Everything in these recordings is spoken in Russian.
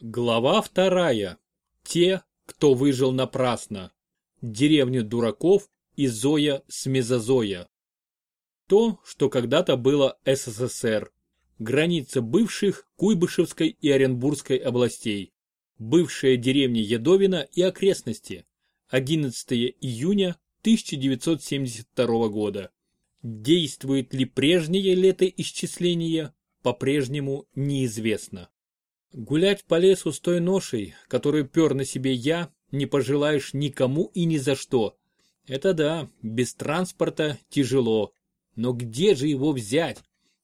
Глава вторая. Те, кто выжил напрасно. Деревня дураков и Зоя с Мезозоя. То, что когда-то было СССР. Граница бывших Куйбышевской и Оренбургской областей. Бывшая деревня Ядовина и окрестности. 11 июня 1972 года. Действует ли прежнее летоисчисление, по-прежнему неизвестно. Гулять по лесу с той ношей, которую пер на себе я, не пожелаешь никому и ни за что. Это да, без транспорта тяжело. Но где же его взять?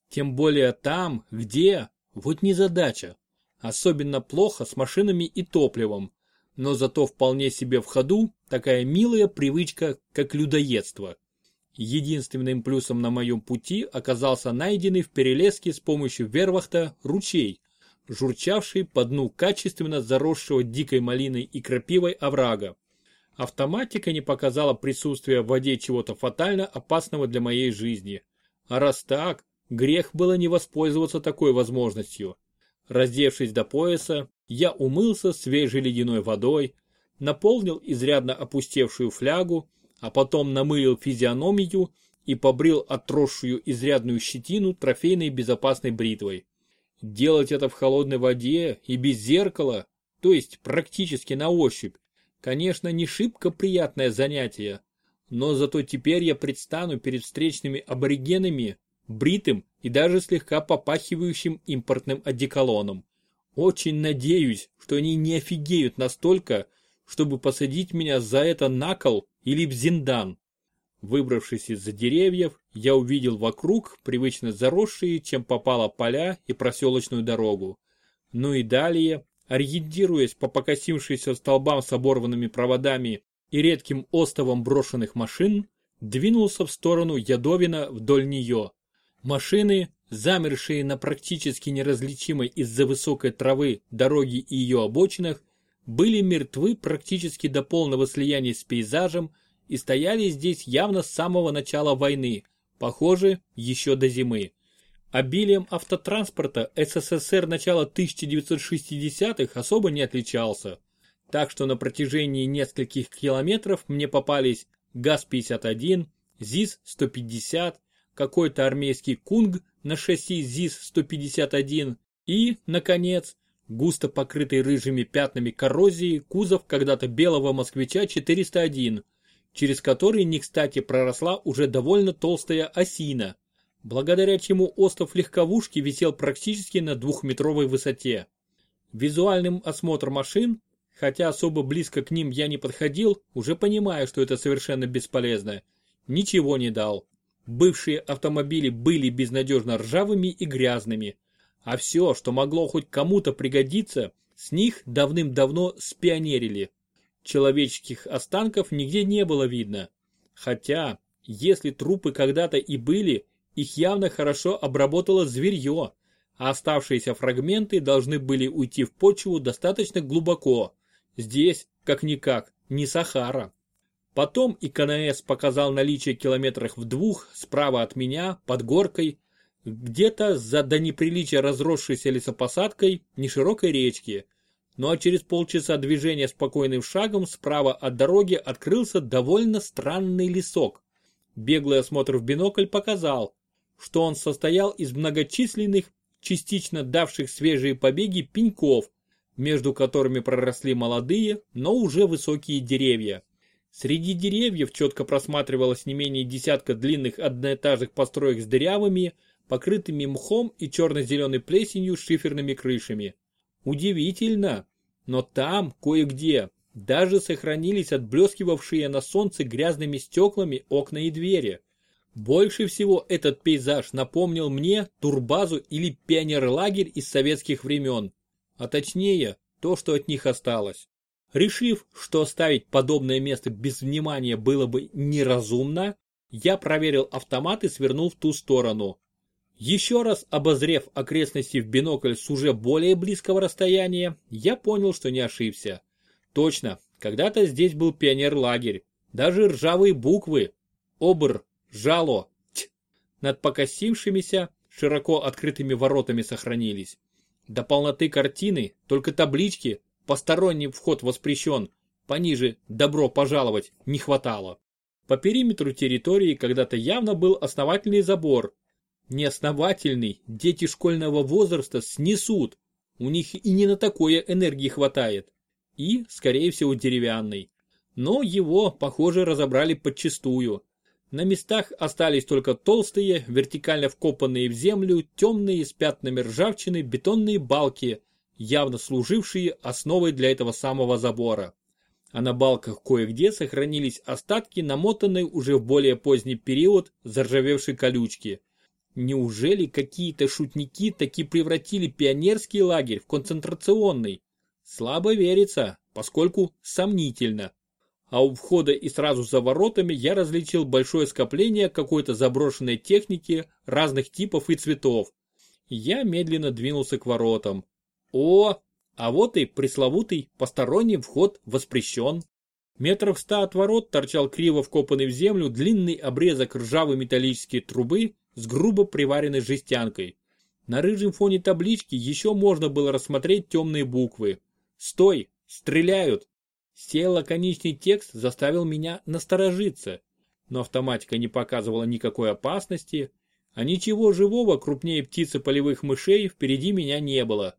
Тем более там, где, вот не задача. Особенно плохо с машинами и топливом. Но зато вполне себе в ходу такая милая привычка, как людоедство. Единственным плюсом на моем пути оказался найденный в перелеске с помощью вервахта ручей, журчавший по дну качественно заросшего дикой малиной и крапивой оврага. Автоматика не показала присутствия в воде чего-то фатально опасного для моей жизни. А раз так, грех было не воспользоваться такой возможностью. Раздевшись до пояса, я умылся свежей ледяной водой, наполнил изрядно опустевшую флягу, а потом намылил физиономию и побрил отросшую изрядную щетину трофейной безопасной бритвой. Делать это в холодной воде и без зеркала, то есть практически на ощупь, конечно, не шибко приятное занятие, но зато теперь я предстану перед встречными аборигенами, бритым и даже слегка попахивающим импортным одеколоном. Очень надеюсь, что они не офигеют настолько, чтобы посадить меня за это на кол или в зиндан. Выбравшись из-за деревьев, я увидел вокруг привычно заросшие, чем попало поля и проселочную дорогу. Ну и далее, ориентируясь по покосившимся столбам с оборванными проводами и редким остовом брошенных машин, двинулся в сторону Ядовина вдоль нее. Машины, замершие на практически неразличимой из-за высокой травы дороги и ее обочинах, были мертвы практически до полного слияния с пейзажем, и стояли здесь явно с самого начала войны, похоже, еще до зимы. Обилием автотранспорта СССР начала 1960-х особо не отличался, так что на протяжении нескольких километров мне попались ГАЗ-51, ЗИС-150, какой-то армейский Кунг на шасси ЗИС-151 и, наконец, густо покрытый рыжими пятнами коррозии кузов когда-то белого москвича 401, через который не кстати проросла уже довольно толстая осина, благодаря чему остов легковушки висел практически на двухметровой высоте. Визуальным осмотр машин, хотя особо близко к ним я не подходил, уже понимая, что это совершенно бесполезно, ничего не дал. Бывшие автомобили были безнадежно ржавыми и грязными, а все, что могло хоть кому-то пригодиться, с них давным-давно спионерили. Человеческих останков нигде не было видно. Хотя, если трупы когда-то и были, их явно хорошо обработало зверье, а оставшиеся фрагменты должны были уйти в почву достаточно глубоко. Здесь, как-никак, не Сахара. Потом и КНС показал наличие километрах в двух справа от меня, под горкой, где-то за до неприличия разросшейся лесопосадкой неширокой речки, ну а через полчаса движения спокойным шагом справа от дороги открылся довольно странный лесок. Беглый осмотр в бинокль показал, что он состоял из многочисленных, частично давших свежие побеги пеньков, между которыми проросли молодые, но уже высокие деревья. Среди деревьев четко просматривалось не менее десятка длинных одноэтажных построек с дырявыми, покрытыми мхом и черно-зеленой плесенью шиферными крышами. Удивительно, но там кое-где даже сохранились отблескивавшие на солнце грязными стеклами окна и двери. Больше всего этот пейзаж напомнил мне турбазу или пионерлагерь из советских времен, а точнее то, что от них осталось. Решив, что оставить подобное место без внимания было бы неразумно, я проверил автомат и свернул в ту сторону. Еще раз обозрев окрестности в бинокль с уже более близкого расстояния, я понял, что не ошибся. Точно, когда-то здесь был пионер-лагерь. Даже ржавые буквы «Обр», «Жало», «Т» над покосившимися, широко открытыми воротами сохранились. До полноты картины только таблички «Посторонний вход воспрещен», пониже «Добро пожаловать» не хватало. По периметру территории когда-то явно был основательный забор. Неосновательный дети школьного возраста снесут. У них и не на такое энергии хватает. И, скорее всего, деревянный. Но его, похоже, разобрали подчистую. На местах остались только толстые, вертикально вкопанные в землю, темные с пятнами ржавчины бетонные балки, явно служившие основой для этого самого забора. А на балках кое-где сохранились остатки намотанной уже в более поздний период заржавевшей колючки. Неужели какие-то шутники таки превратили пионерский лагерь в концентрационный? Слабо верится, поскольку сомнительно а у входа и сразу за воротами я различил большое скопление какой-то заброшенной техники разных типов и цветов. Я медленно двинулся к воротам. О, а вот и пресловутый посторонний вход воспрещен. Метров ста от ворот торчал криво вкопанный в землю длинный обрезок ржавой металлической трубы с грубо приваренной жестянкой. На рыжем фоне таблички еще можно было рассмотреть темные буквы. «Стой! Стреляют!» Сей лаконичный текст заставил меня насторожиться, но автоматика не показывала никакой опасности, а ничего живого крупнее птицы полевых мышей впереди меня не было.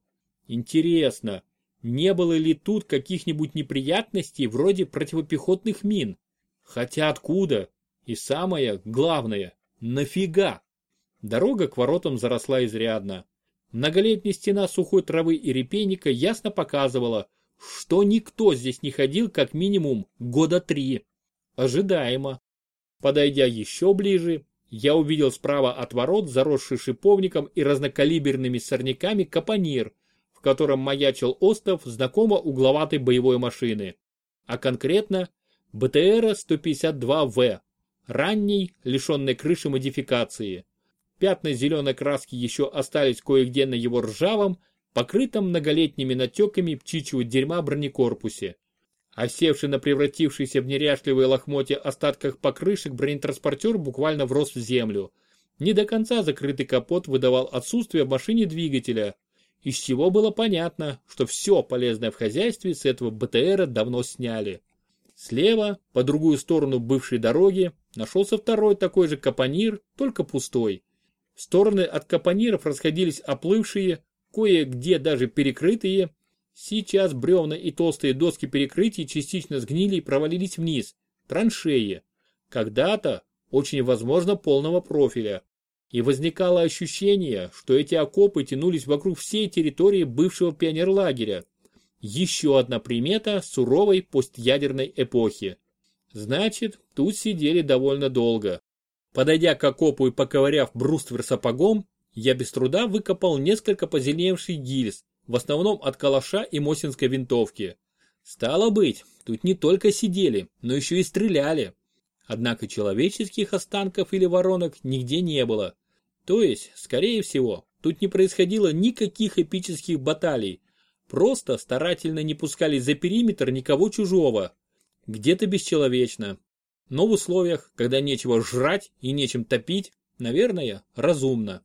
Интересно, не было ли тут каких-нибудь неприятностей вроде противопехотных мин? Хотя откуда? И самое главное, нафига? Дорога к воротам заросла изрядно. Многолетняя стена сухой травы и репейника ясно показывала, что никто здесь не ходил как минимум года три. Ожидаемо. Подойдя еще ближе, я увидел справа от ворот, заросший шиповником и разнокалиберными сорняками капонир, котором маячил остов знакомо угловатой боевой машины. А конкретно БТР-152В, ранний, лишенный крыши модификации. Пятна зеленой краски еще остались кое-где на его ржавом, покрытом многолетними натеками птичьего дерьма бронекорпусе. Осевший на превратившийся в неряшливые лохмотья остатках покрышек бронетранспортер буквально врос в землю. Не до конца закрытый капот выдавал отсутствие в машине двигателя, из чего было понятно, что все полезное в хозяйстве с этого БТРа давно сняли. Слева, по другую сторону бывшей дороги, нашелся второй такой же капонир, только пустой. В стороны от капониров расходились оплывшие, кое-где даже перекрытые. Сейчас бревна и толстые доски перекрытий частично сгнили и провалились вниз. Траншеи. Когда-то, очень возможно, полного профиля. И возникало ощущение, что эти окопы тянулись вокруг всей территории бывшего пионерлагеря. Еще одна примета суровой постядерной эпохи. Значит, тут сидели довольно долго. Подойдя к окопу и поковыряв бруствер сапогом, я без труда выкопал несколько позеленевших гильз, в основном от калаша и мосинской винтовки. Стало быть, тут не только сидели, но еще и стреляли. Однако человеческих останков или воронок нигде не было. То есть, скорее всего, тут не происходило никаких эпических баталий. Просто старательно не пускали за периметр никого чужого. Где-то бесчеловечно. Но в условиях, когда нечего жрать и нечем топить, наверное, разумно.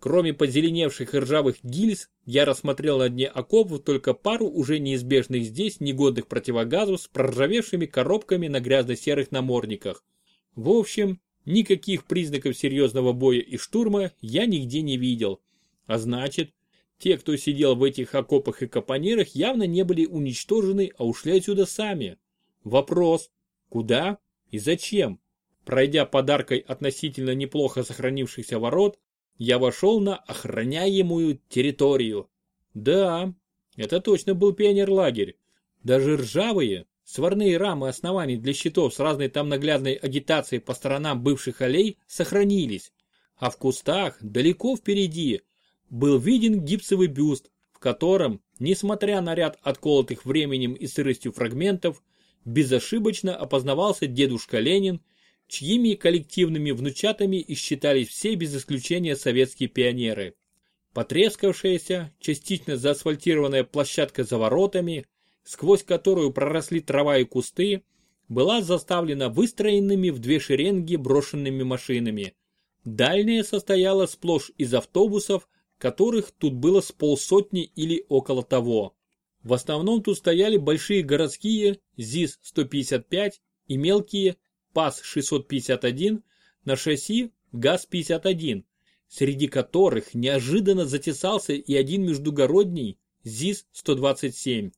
Кроме позеленевших и ржавых гильз, я рассмотрел на дне окопов только пару уже неизбежных здесь негодных противогазов с проржавевшими коробками на грязно-серых намордниках. В общем, никаких признаков серьезного боя и штурма я нигде не видел. А значит, те, кто сидел в этих окопах и капонирах, явно не были уничтожены, а ушли отсюда сами. Вопрос, куда и зачем? Пройдя подаркой относительно неплохо сохранившихся ворот, я вошел на охраняемую территорию. Да, это точно был пионерлагерь. Даже ржавые, сварные рамы оснований для щитов с разной там наглядной агитацией по сторонам бывших аллей сохранились. А в кустах, далеко впереди, был виден гипсовый бюст, в котором, несмотря на ряд отколотых временем и сыростью фрагментов, безошибочно опознавался дедушка Ленин чьими коллективными внучатами и считались все без исключения советские пионеры. Потрескавшаяся, частично заасфальтированная площадка за воротами, сквозь которую проросли трава и кусты, была заставлена выстроенными в две шеренги брошенными машинами. Дальняя состояла сплошь из автобусов, которых тут было с полсотни или около того. В основном тут стояли большие городские ЗИС-155 и мелкие ПАС-651 на шасси ГАЗ-51, среди которых неожиданно затесался и один междугородний ЗИС-127.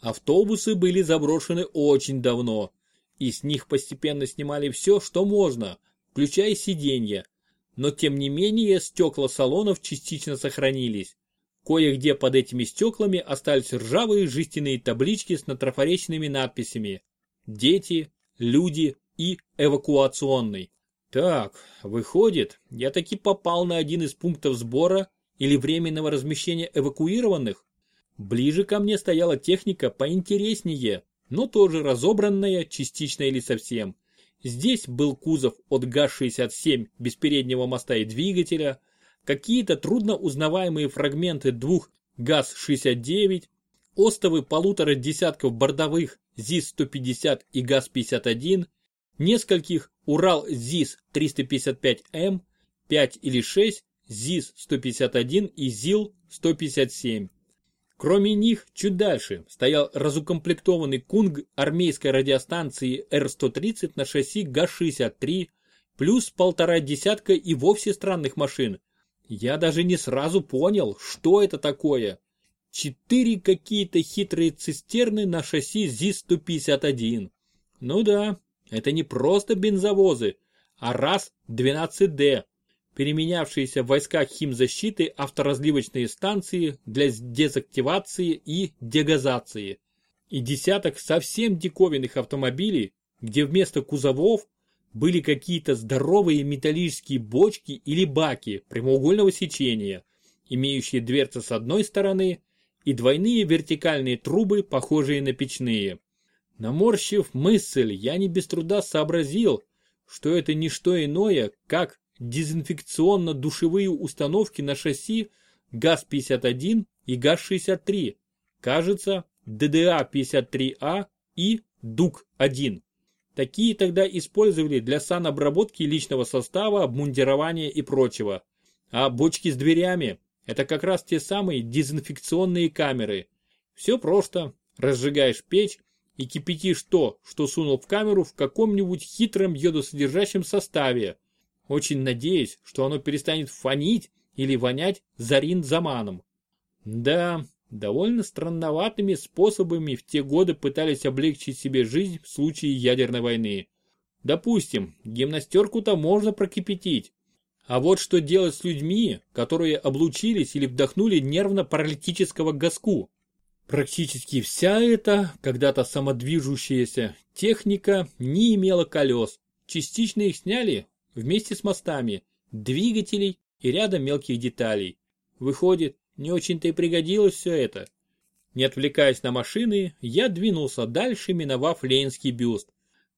Автобусы были заброшены очень давно, и с них постепенно снимали все, что можно, включая сиденья. Но тем не менее стекла салонов частично сохранились. Кое-где под этими стеклами остались ржавые жестяные таблички с натрафаречными надписями «Дети», «Люди» и «Эвакуационный». Так, выходит, я таки попал на один из пунктов сбора или временного размещения эвакуированных. Ближе ко мне стояла техника поинтереснее, но тоже разобранная, частично или совсем. Здесь был кузов от ГАЗ-67 без переднего моста и двигателя, какие-то трудно узнаваемые фрагменты двух ГАЗ-69, остовы полутора десятков бордовых ЗИС-150 и ГАЗ-51, нескольких Урал-ЗИС-355М, 5 или 6, ЗИС-151 и ЗИЛ-157. Кроме них, чуть дальше, стоял разукомплектованный кунг армейской радиостанции Р-130 на шасси ГАЗ-63, плюс полтора десятка и вовсе странных машин. Я даже не сразу понял, что это такое. Четыре какие-то хитрые цистерны на шасси ЗИС-151. Ну да, это не просто бензовозы, а РАС-12Д, переменявшиеся в войсках химзащиты авторазливочные станции для дезактивации и дегазации. И десяток совсем диковинных автомобилей, где вместо кузовов были какие-то здоровые металлические бочки или баки прямоугольного сечения, имеющие дверцы с одной стороны и двойные вертикальные трубы, похожие на печные. Наморщив мысль, я не без труда сообразил, что это не что иное, как дезинфекционно-душевые установки на шасси ГАЗ-51 и ГАЗ-63, кажется, ДДА-53А и ДУК-1. Такие тогда использовали для санобработки личного состава, обмундирования и прочего. А бочки с дверями – это как раз те самые дезинфекционные камеры. Все просто. Разжигаешь печь и кипятишь то, что сунул в камеру в каком-нибудь хитром йодосодержащем составе, очень надеясь, что оно перестанет фонить или вонять зарин-заманом. Да, довольно странноватыми способами в те годы пытались облегчить себе жизнь в случае ядерной войны. Допустим, гимнастерку-то можно прокипятить. А вот что делать с людьми, которые облучились или вдохнули нервно-паралитического газку? Практически вся эта, когда-то самодвижущаяся, техника не имела колес. Частично их сняли вместе с мостами, двигателей и рядом мелких деталей. Выходит, не очень-то и пригодилось все это. Не отвлекаясь на машины, я двинулся дальше, миновав Ленинский бюст.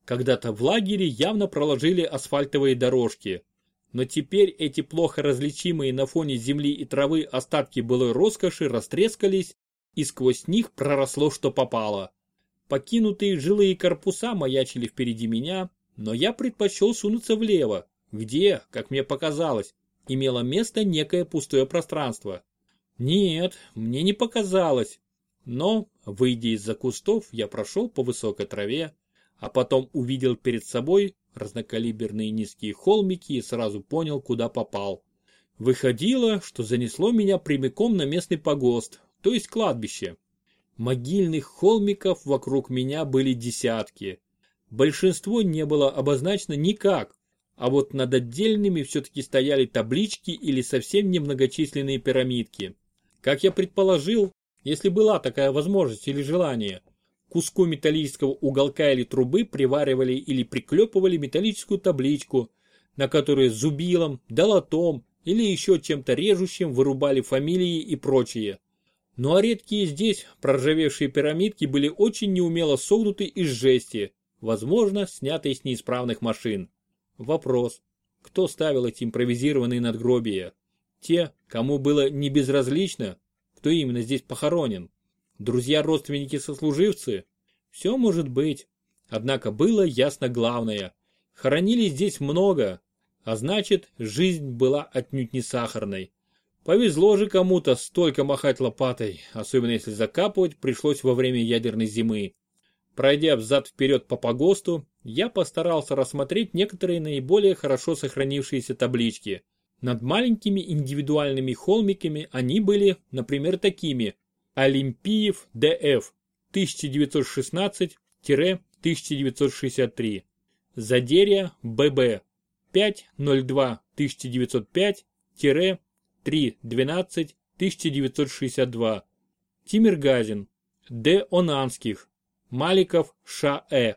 Когда-то в лагере явно проложили асфальтовые дорожки. Но теперь эти плохо различимые на фоне земли и травы остатки былой роскоши растрескались, и сквозь них проросло что попало. Покинутые жилые корпуса маячили впереди меня, но я предпочел сунуться влево, где, как мне показалось, имело место некое пустое пространство. Нет, мне не показалось. Но, выйдя из-за кустов, я прошел по высокой траве, а потом увидел перед собой разнокалиберные низкие холмики и сразу понял, куда попал. Выходило, что занесло меня прямиком на местный погост, то есть кладбище. Могильных холмиков вокруг меня были десятки. Большинство не было обозначено никак, а вот над отдельными все-таки стояли таблички или совсем немногочисленные пирамидки. Как я предположил, если была такая возможность или желание, куску металлического уголка или трубы приваривали или приклепывали металлическую табличку, на которой зубилом, долотом или еще чем-то режущим вырубали фамилии и прочее. Ну а редкие здесь проржавевшие пирамидки были очень неумело согнуты из жести, возможно, снятой с неисправных машин. Вопрос. Кто ставил эти импровизированные надгробия? Те, кому было не безразлично, кто именно здесь похоронен? Друзья-родственники-сослуживцы? Все может быть. Однако было ясно главное. Хоронили здесь много, а значит, жизнь была отнюдь не сахарной. Повезло же кому-то столько махать лопатой, особенно если закапывать пришлось во время ядерной зимы. Пройдя взад-вперед по погосту, я постарался рассмотреть некоторые наиболее хорошо сохранившиеся таблички. Над маленькими индивидуальными холмиками они были, например, такими. Олимпиев ДФ 1916-1963. Задерья ББ 502-1905-312-1962. Тимиргазин Д. Онанских Маликов Ш.Э.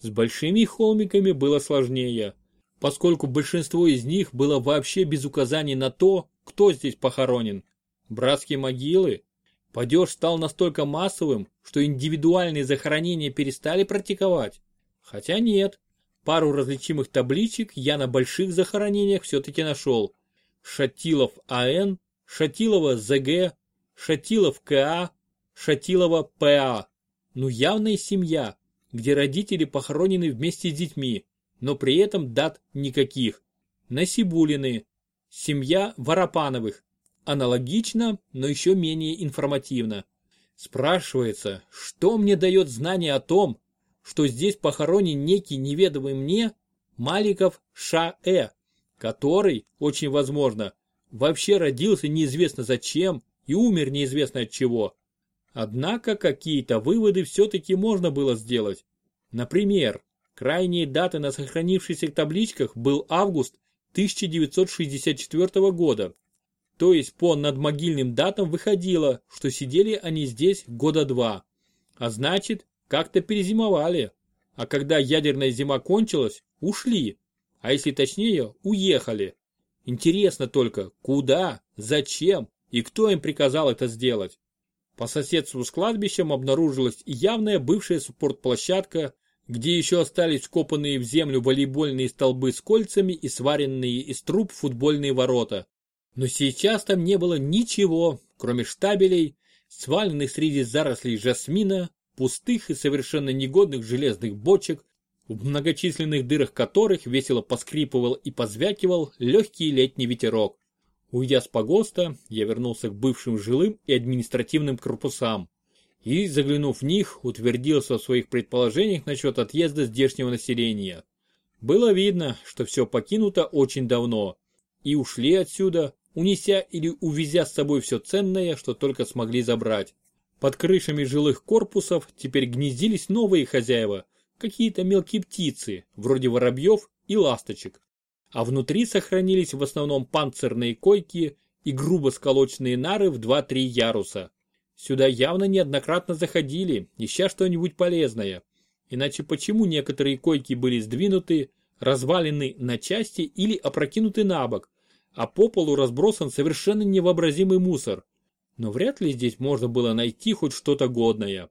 С большими холмиками было сложнее, поскольку большинство из них было вообще без указаний на то, кто здесь похоронен. Братские могилы. Падеж стал настолько массовым, что индивидуальные захоронения перестали практиковать. Хотя нет, пару различимых табличек я на больших захоронениях все-таки нашел. Шатилов А.Н., Шатилова З.Г., Шатилов К.А., Шатилова П.А. Ну явная семья, где родители похоронены вместе с детьми, но при этом дат никаких. Насибулины, семья Воропановых. Аналогично, но еще менее информативно. Спрашивается, что мне дает знание о том, что здесь похоронен некий неведомый мне Маликов Ша-Э, который, очень возможно, вообще родился неизвестно зачем и умер неизвестно от чего. Однако какие-то выводы все-таки можно было сделать. Например, крайние даты на сохранившихся табличках был август 1964 года. То есть по надмогильным датам выходило, что сидели они здесь года два. А значит, как-то перезимовали. А когда ядерная зима кончилась, ушли. А если точнее, уехали. Интересно только, куда, зачем и кто им приказал это сделать. По соседству с кладбищем обнаружилась явная бывшая спортплощадка, где еще остались скопанные в землю волейбольные столбы с кольцами и сваренные из труб футбольные ворота. Но сейчас там не было ничего, кроме штабелей, сваленных среди зарослей жасмина, пустых и совершенно негодных железных бочек, в многочисленных дырах которых весело поскрипывал и позвякивал легкий летний ветерок. Уйдя с погоста, я вернулся к бывшим жилым и административным корпусам и, заглянув в них, утвердился в своих предположениях насчет отъезда здешнего населения. Было видно, что все покинуто очень давно, и ушли отсюда, унеся или увезя с собой все ценное, что только смогли забрать. Под крышами жилых корпусов теперь гнездились новые хозяева, какие-то мелкие птицы, вроде воробьев и ласточек а внутри сохранились в основном панцирные койки и грубо сколоченные нары в 2-3 яруса. Сюда явно неоднократно заходили, ища что-нибудь полезное. Иначе почему некоторые койки были сдвинуты, развалены на части или опрокинуты на бок, а по полу разбросан совершенно невообразимый мусор. Но вряд ли здесь можно было найти хоть что-то годное.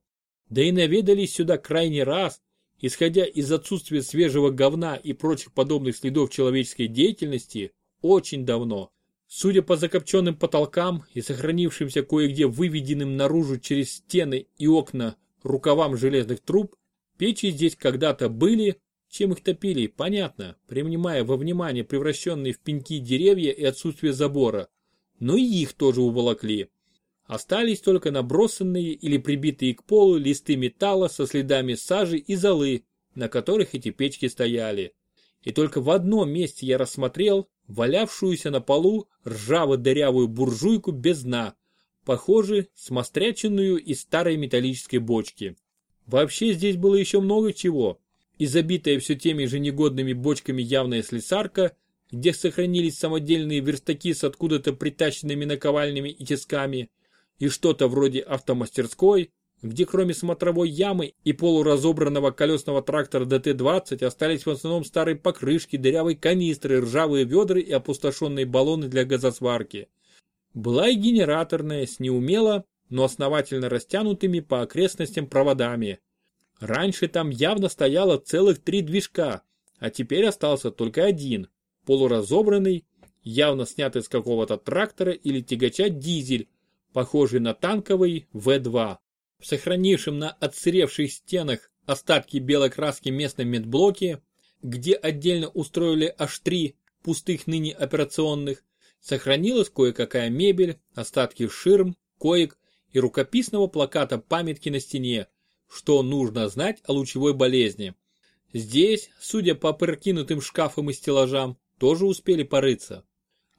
Да и наведались сюда крайний раз, исходя из отсутствия свежего говна и прочих подобных следов человеческой деятельности, очень давно. Судя по закопченным потолкам и сохранившимся кое-где выведенным наружу через стены и окна рукавам железных труб, печи здесь когда-то были, чем их топили, понятно, принимая во внимание превращенные в пеньки деревья и отсутствие забора. Но и их тоже уволокли. Остались только набросанные или прибитые к полу листы металла со следами сажи и золы, на которых эти печки стояли. И только в одном месте я рассмотрел валявшуюся на полу ржаво-дырявую буржуйку без дна, похоже, смостряченную из старой металлической бочки. Вообще здесь было еще много чего. И забитая все теми же негодными бочками явная слесарка, где сохранились самодельные верстаки с откуда-то притащенными наковальнями и тисками, и что-то вроде автомастерской, где кроме смотровой ямы и полуразобранного колесного трактора ДТ-20 остались в основном старые покрышки, дырявые канистры, ржавые ведра и опустошенные баллоны для газосварки. Была и генераторная с неумело, но основательно растянутыми по окрестностям проводами. Раньше там явно стояло целых три движка, а теперь остался только один, полуразобранный, явно снятый с какого-то трактора или тягача дизель, похожий на танковый В-2. В сохранившем на отсыревших стенах остатки белой краски местном медблоке, где отдельно устроили аж три пустых ныне операционных, Сохранилась кое-какая мебель, остатки ширм, коек и рукописного плаката памятки на стене, что нужно знать о лучевой болезни. Здесь, судя по прокинутым шкафам и стеллажам, тоже успели порыться.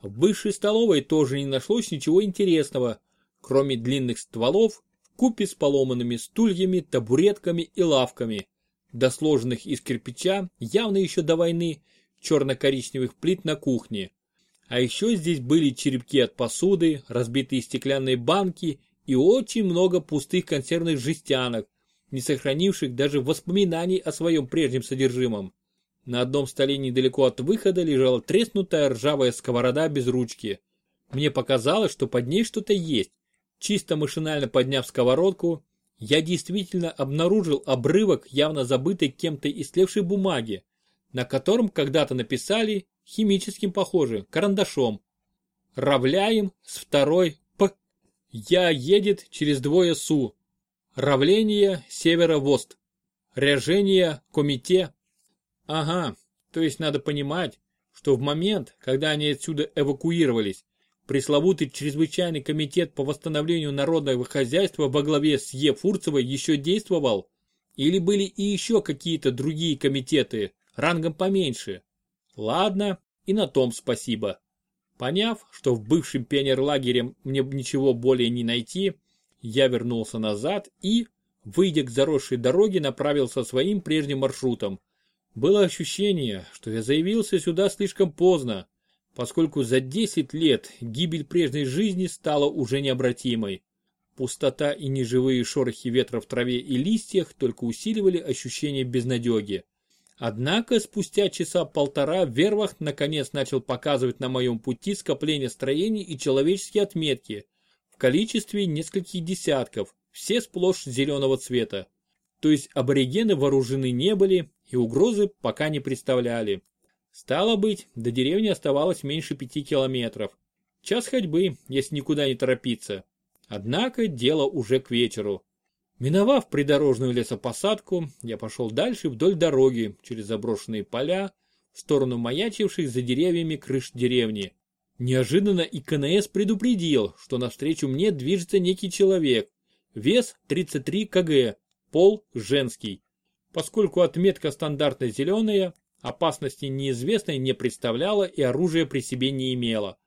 В бывшей столовой тоже не нашлось ничего интересного, кроме длинных стволов, купе с поломанными стульями, табуретками и лавками, досложенных из кирпича, явно еще до войны, черно-коричневых плит на кухне. А еще здесь были черепки от посуды, разбитые стеклянные банки и очень много пустых консервных жестянок, не сохранивших даже воспоминаний о своем прежнем содержимом. На одном столе недалеко от выхода лежала треснутая ржавая сковорода без ручки. Мне показалось, что под ней что-то есть. Чисто машинально подняв сковородку, я действительно обнаружил обрывок явно забытой кем-то истлевшей бумаги, на котором когда-то написали, химическим похоже, карандашом. Равляем с второй П. Я едет через двое Су. Равление северо-вост. Ряжение комите. Ага, то есть надо понимать, что в момент, когда они отсюда эвакуировались, пресловутый чрезвычайный комитет по восстановлению народного хозяйства во главе с Е. Фурцевой еще действовал? Или были и еще какие-то другие комитеты, рангом поменьше? Ладно, и на том спасибо. Поняв, что в бывшем пионерлагере мне ничего более не найти, я вернулся назад и, выйдя к заросшей дороге, направился своим прежним маршрутом. Было ощущение, что я заявился сюда слишком поздно, поскольку за 10 лет гибель прежней жизни стала уже необратимой. Пустота и неживые шорохи ветра в траве и листьях только усиливали ощущение безнадеги. Однако спустя часа полтора Вервахт наконец начал показывать на моем пути скопление строений и человеческие отметки – количестве нескольких десятков, все сплошь зеленого цвета. То есть аборигены вооружены не были и угрозы пока не представляли. Стало быть, до деревни оставалось меньше пяти километров. Час ходьбы, если никуда не торопиться. Однако дело уже к вечеру. Миновав придорожную лесопосадку, я пошел дальше вдоль дороги, через заброшенные поля, в сторону маячивших за деревьями крыш деревни. Неожиданно и КНС предупредил, что навстречу мне движется некий человек. Вес 33 кг, пол женский. Поскольку отметка стандартно зеленая, опасности неизвестной не представляла и оружия при себе не имела.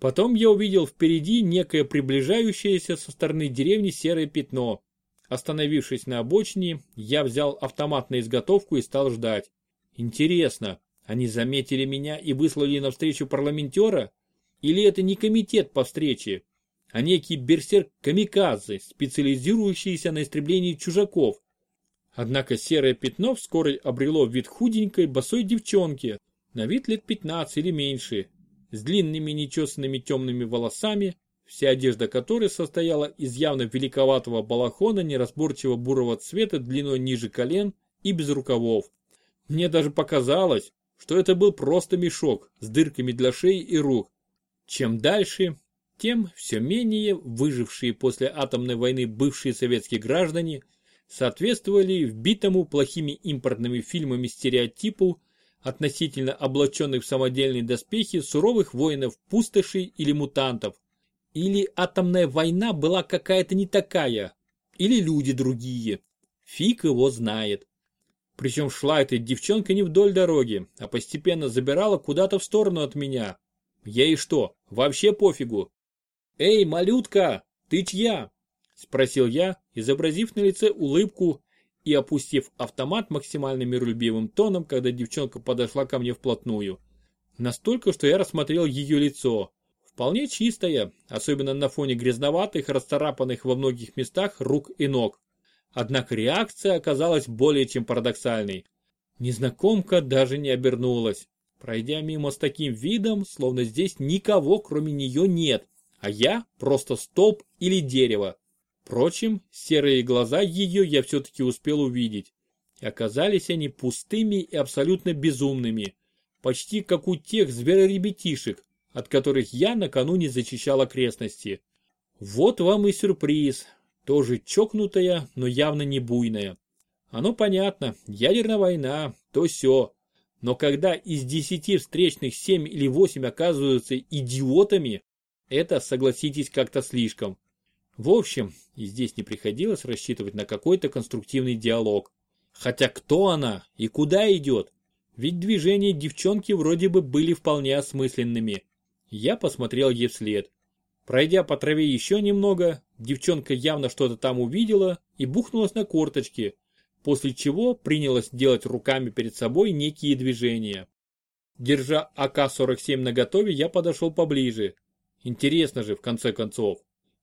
Потом я увидел впереди некое приближающееся со стороны деревни серое пятно. Остановившись на обочине, я взял автомат на изготовку и стал ждать. Интересно, они заметили меня и выслали навстречу парламентера? Или это не комитет по встрече, а некий берсерк-камикадзе, специализирующийся на истреблении чужаков. Однако серое пятно вскоре обрело вид худенькой босой девчонки, на вид лет 15 или меньше, с длинными нечесанными темными волосами, вся одежда которой состояла из явно великоватого балахона неразборчивого бурого цвета длиной ниже колен и без рукавов. Мне даже показалось, что это был просто мешок с дырками для шеи и рук, чем дальше, тем все менее выжившие после атомной войны бывшие советские граждане соответствовали вбитому плохими импортными фильмами стереотипу относительно облаченных в самодельные доспехи суровых воинов пустошей или мутантов. Или атомная война была какая-то не такая, или люди другие. Фиг его знает. Причем шла эта девчонка не вдоль дороги, а постепенно забирала куда-то в сторону от меня, Ей что, вообще пофигу? «Эй, малютка, ты чья?» – спросил я, изобразив на лице улыбку и опустив автомат максимально миролюбивым тоном, когда девчонка подошла ко мне вплотную. Настолько, что я рассмотрел ее лицо. Вполне чистое, особенно на фоне грязноватых, расцарапанных во многих местах рук и ног. Однако реакция оказалась более чем парадоксальной. Незнакомка даже не обернулась пройдя мимо с таким видом, словно здесь никого кроме нее нет, а я просто столб или дерево. Впрочем, серые глаза ее я все-таки успел увидеть. И оказались они пустыми и абсолютно безумными, почти как у тех звероребятишек, от которых я накануне зачищал окрестности. Вот вам и сюрприз, тоже чокнутая, но явно не буйная. Оно понятно, ядерная война, то все. Но когда из десяти встречных семь или восемь оказываются идиотами, это, согласитесь, как-то слишком. В общем, и здесь не приходилось рассчитывать на какой-то конструктивный диалог. Хотя кто она и куда идет? Ведь движения девчонки вроде бы были вполне осмысленными. Я посмотрел ей вслед. Пройдя по траве еще немного, девчонка явно что-то там увидела и бухнулась на корточки, после чего принялась делать руками перед собой некие движения. Держа АК-47 наготове, я подошел поближе. Интересно же, в конце концов.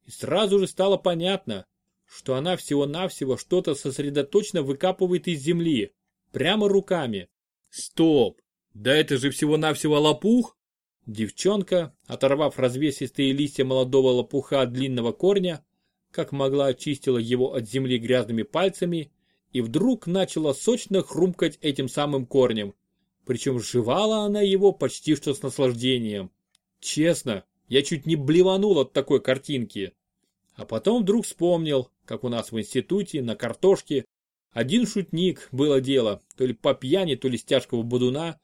И сразу же стало понятно, что она всего-навсего что-то сосредоточенно выкапывает из земли, прямо руками. Стоп! Да это же всего-навсего лопух? Девчонка, оторвав развесистые листья молодого лопуха от длинного корня, как могла очистила его от земли грязными пальцами и вдруг начала сочно хрумкать этим самым корнем. Причем жевала она его почти что с наслаждением. Честно, я чуть не блеванул от такой картинки. А потом вдруг вспомнил, как у нас в институте на картошке один шутник, было дело, то ли по пьяни, то ли с тяжкого бодуна,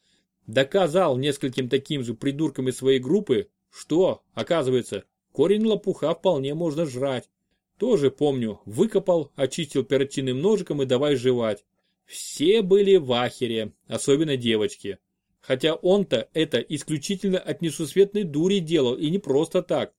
доказал нескольким таким же придуркам из своей группы, что, оказывается, корень лопуха вполне можно жрать. Тоже помню, выкопал, очистил перочинным ножиком и давай жевать. Все были в ахере, особенно девочки. Хотя он-то это исключительно от несусветной дури делал и не просто так.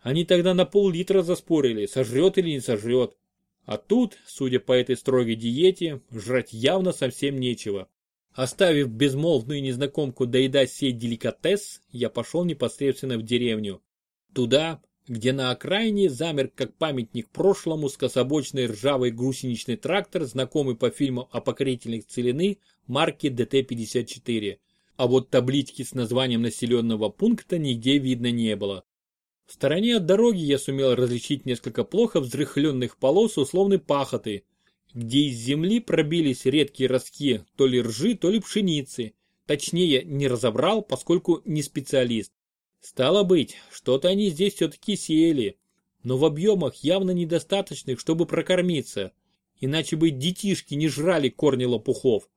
Они тогда на пол-литра заспорили, сожрет или не сожрет. А тут, судя по этой строгой диете, жрать явно совсем нечего. Оставив безмолвную незнакомку доедать сей деликатес, я пошел непосредственно в деревню. Туда, где на окраине замер как памятник прошлому скособочный ржавый гусеничный трактор, знакомый по фильмам о покорительных целины марки ДТ-54. А вот таблички с названием населенного пункта нигде видно не было. В стороне от дороги я сумел различить несколько плохо взрыхленных полос условной пахоты, где из земли пробились редкие ростки то ли ржи, то ли пшеницы. Точнее, не разобрал, поскольку не специалист. Стало быть, что-то они здесь все-таки сеяли, но в объемах явно недостаточных, чтобы прокормиться. Иначе бы детишки не жрали корни лопухов.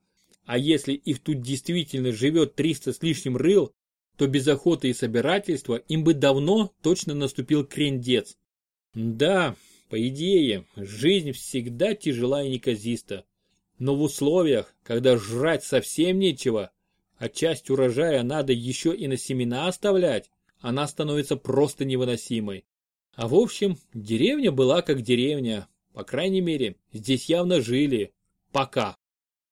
А если их тут действительно живет 300 с лишним рыл, то без охоты и собирательства им бы давно точно наступил крендец. Да, по идее, жизнь всегда тяжела и неказиста. Но в условиях, когда жрать совсем нечего, а часть урожая надо еще и на семена оставлять, она становится просто невыносимой. А в общем, деревня была как деревня. По крайней мере, здесь явно жили. Пока.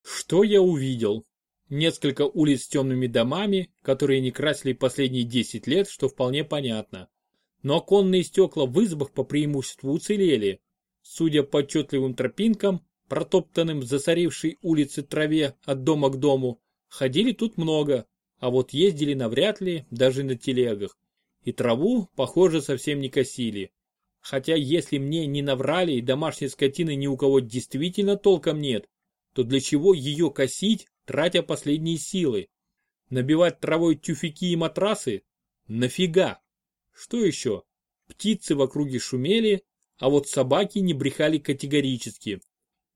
Что я увидел? Несколько улиц с темными домами, которые не красили последние 10 лет, что вполне понятно. Но оконные стекла в избах по преимуществу уцелели. Судя по отчетливым тропинкам, протоптанным в засорившей улице траве от дома к дому, ходили тут много, а вот ездили навряд ли, даже на телегах. И траву, похоже, совсем не косили. Хотя если мне не наврали и домашней скотины ни у кого действительно толком нет, то для чего ее косить, тратя последние силы. Набивать травой тюфяки и матрасы? Нафига? Что еще? Птицы в округе шумели, а вот собаки не брехали категорически.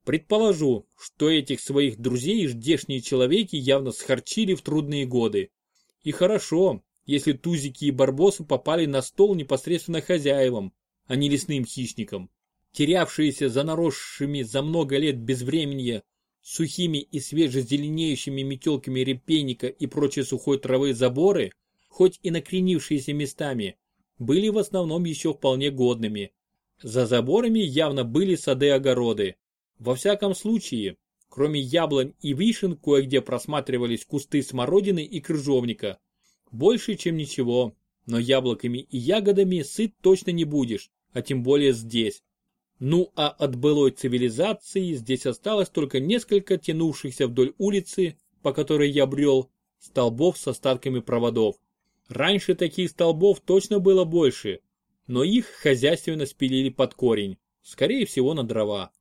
Предположу, что этих своих друзей ждешние человеки явно схарчили в трудные годы. И хорошо, если тузики и барбосы попали на стол непосредственно хозяевам, а не лесным хищникам. Терявшиеся за наросшими за много лет безвременья сухими и свежезеленеющими метелками репейника и прочей сухой травы заборы, хоть и накренившиеся местами, были в основном еще вполне годными. За заборами явно были сады-огороды. Во всяком случае, кроме яблонь и вишен, кое-где просматривались кусты смородины и крыжовника. Больше, чем ничего, но яблоками и ягодами сыт точно не будешь, а тем более здесь. Ну а от былой цивилизации здесь осталось только несколько тянувшихся вдоль улицы, по которой я брел, столбов с остатками проводов. Раньше таких столбов точно было больше, но их хозяйственно спилили под корень, скорее всего на дрова.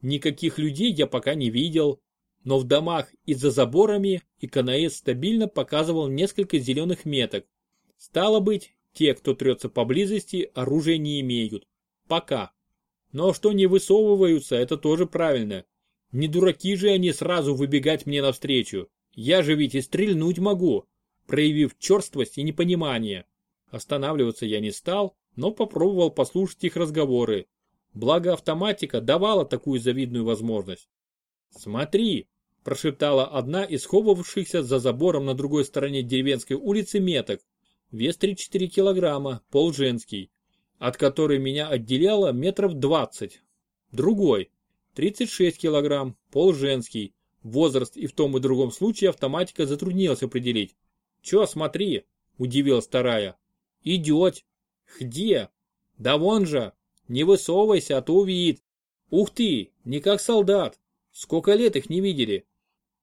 Никаких людей я пока не видел, но в домах и за заборами иконаец стабильно показывал несколько зеленых меток. Стало быть, те, кто трется поблизости, оружия не имеют. Пока. Но что не высовываются, это тоже правильно. Не дураки же они сразу выбегать мне навстречу. Я же ведь и стрельнуть могу, проявив черствость и непонимание. Останавливаться я не стал, но попробовал послушать их разговоры. Благо автоматика давала такую завидную возможность. «Смотри!» – прошептала одна из ховавшихся за забором на другой стороне деревенской улицы меток. Вес 3-4 килограмма, пол женский, от которой меня отделяло метров 20. Другой, 36 килограмм, пол женский, возраст и в том и другом случае автоматика затруднилась определить. «Чё, смотри!» – удивилась вторая. «Идёт!» «Где?» «Да вон же!» Не высовывайся, а то увидит. Ух ты, не как солдат. Сколько лет их не видели.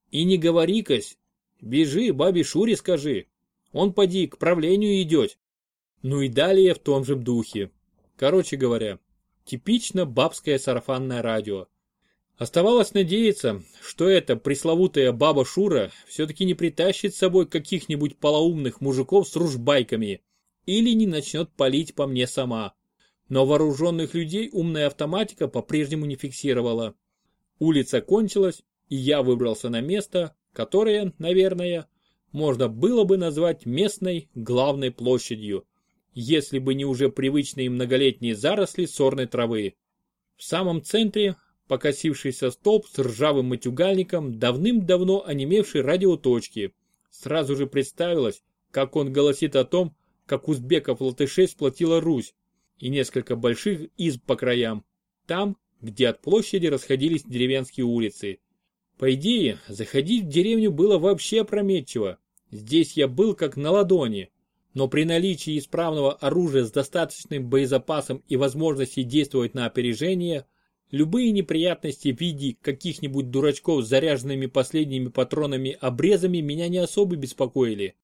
И не говори-кась. Бежи, бабе Шуре скажи. Он поди к правлению идет. Ну и далее в том же духе. Короче говоря, типично бабское сарафанное радио. Оставалось надеяться, что эта пресловутая баба Шура все-таки не притащит с собой каких-нибудь полоумных мужиков с ружбайками или не начнет палить по мне сама но вооруженных людей умная автоматика по-прежнему не фиксировала. Улица кончилась, и я выбрался на место, которое, наверное, можно было бы назвать местной главной площадью, если бы не уже привычные многолетние заросли сорной травы. В самом центре покосившийся столб с ржавым матюгальником давным-давно онемевшей радиоточки. Сразу же представилось, как он голосит о том, как узбеков-латышей сплотила Русь, и несколько больших изб по краям, там, где от площади расходились деревенские улицы. По идее, заходить в деревню было вообще опрометчиво. Здесь я был как на ладони. Но при наличии исправного оружия с достаточным боезапасом и возможности действовать на опережение, любые неприятности в виде каких-нибудь дурачков с заряженными последними патронами обрезами меня не особо беспокоили.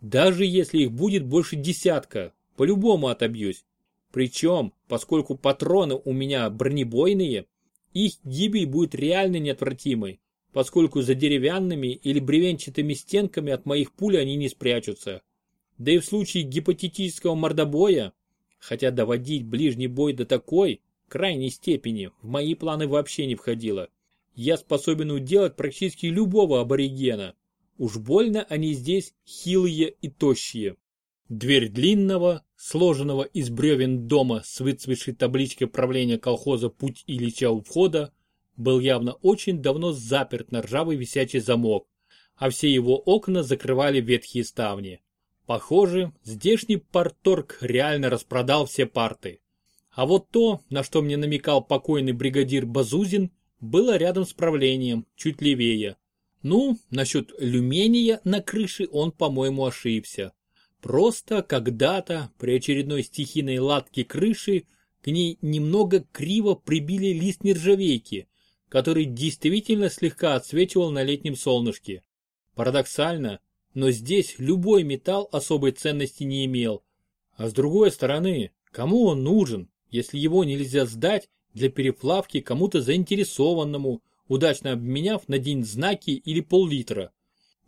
Даже если их будет больше десятка, по-любому отобьюсь. Причем, поскольку патроны у меня бронебойные, их гибель будет реально неотвратимой, поскольку за деревянными или бревенчатыми стенками от моих пуль они не спрячутся. Да и в случае гипотетического мордобоя, хотя доводить ближний бой до такой, крайней степени, в мои планы вообще не входило. Я способен уделать практически любого аборигена. Уж больно они здесь хилые и тощие. Дверь длинного, сложенного из бревен дома с выцветшей табличкой правления колхоза «Путь Ильича у входа», был явно очень давно заперт на ржавый висячий замок, а все его окна закрывали ветхие ставни. Похоже, здешний парторг реально распродал все парты. А вот то, на что мне намекал покойный бригадир Базузин, было рядом с правлением, чуть левее. Ну, насчет люмения на крыше он, по-моему, ошибся. Просто когда-то при очередной стихийной латке крыши к ней немного криво прибили лист нержавейки, который действительно слегка отсвечивал на летнем солнышке. Парадоксально, но здесь любой металл особой ценности не имел. А с другой стороны, кому он нужен, если его нельзя сдать для переплавки кому-то заинтересованному, удачно обменяв на день знаки или пол-литра?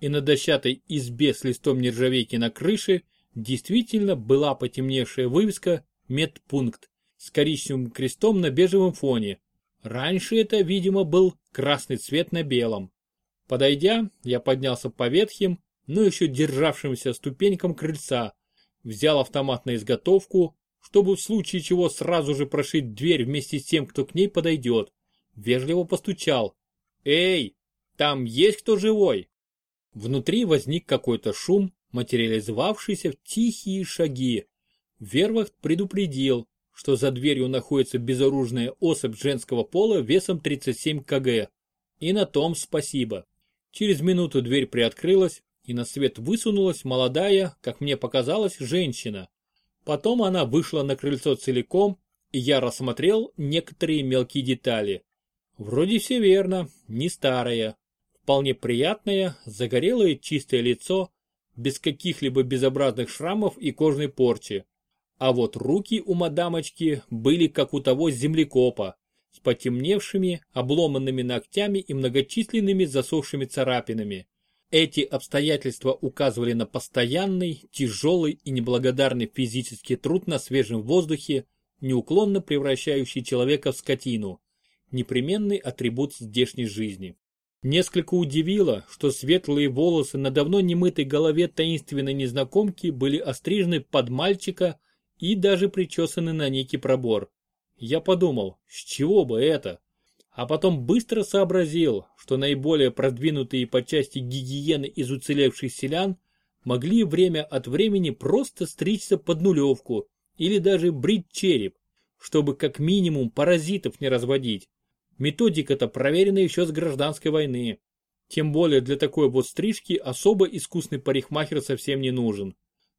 и на дощатой избе с листом нержавейки на крыше действительно была потемневшая вывеска «Медпункт» с коричневым крестом на бежевом фоне. Раньше это, видимо, был красный цвет на белом. Подойдя, я поднялся по ветхим, но еще державшимся ступенькам крыльца, взял автомат на изготовку, чтобы в случае чего сразу же прошить дверь вместе с тем, кто к ней подойдет. Вежливо постучал. «Эй, там есть кто живой?» Внутри возник какой-то шум, материализовавшийся в тихие шаги. Вервахт предупредил, что за дверью находится безоружная особь женского пола весом 37 кг. И на том спасибо. Через минуту дверь приоткрылась, и на свет высунулась молодая, как мне показалось, женщина. Потом она вышла на крыльцо целиком, и я рассмотрел некоторые мелкие детали. Вроде все верно, не старая, Вполне приятное, загорелое чистое лицо, без каких-либо безобразных шрамов и кожной порчи. А вот руки у мадамочки были как у того землекопа, с потемневшими, обломанными ногтями и многочисленными засохшими царапинами. Эти обстоятельства указывали на постоянный, тяжелый и неблагодарный физический труд на свежем воздухе, неуклонно превращающий человека в скотину. Непременный атрибут здешней жизни. Несколько удивило, что светлые волосы на давно немытой голове таинственной незнакомки были острижены под мальчика и даже причесаны на некий пробор. Я подумал, с чего бы это? А потом быстро сообразил, что наиболее продвинутые по части гигиены из уцелевших селян могли время от времени просто стричься под нулевку или даже брить череп, чтобы как минимум паразитов не разводить. Методика-то проверена еще с гражданской войны. Тем более для такой вот стрижки особо искусный парикмахер совсем не нужен.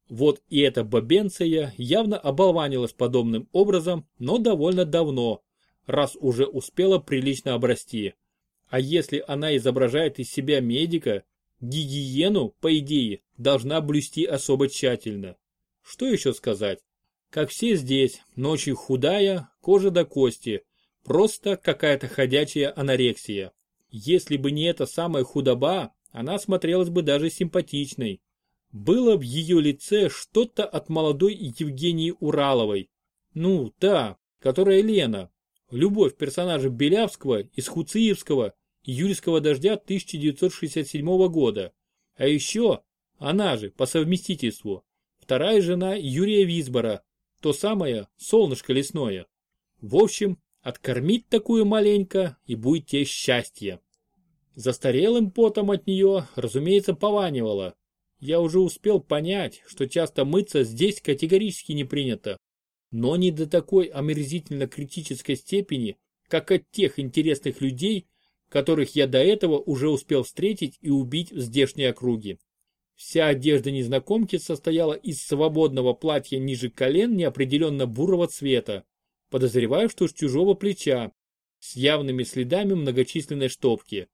Вот и эта бабенция явно оболванилась подобным образом, но довольно давно, раз уже успела прилично обрасти. А если она изображает из себя медика, гигиену, по идее, должна блюсти особо тщательно. Что еще сказать? Как все здесь, ночью худая, кожа до кости, Просто какая-то ходячая анорексия. Если бы не эта самая худоба, она смотрелась бы даже симпатичной. Было в ее лице что-то от молодой Евгении Ураловой. Ну, та, которая Лена. Любовь персонажа Белявского из Хуциевского и Юрьского дождя 1967 года. А еще, она же, по совместительству, вторая жена Юрия Висбора, то самое солнышко лесное. В общем, Откормить такую маленько и будет тебе счастье. Застарелым потом от нее, разумеется, пованивало. Я уже успел понять, что часто мыться здесь категорически не принято. Но не до такой омерзительно-критической степени, как от тех интересных людей, которых я до этого уже успел встретить и убить в здешней округе. Вся одежда незнакомки состояла из свободного платья ниже колен неопределенно бурого цвета, Подозреваю, что с чужого плеча, с явными следами многочисленной штопки.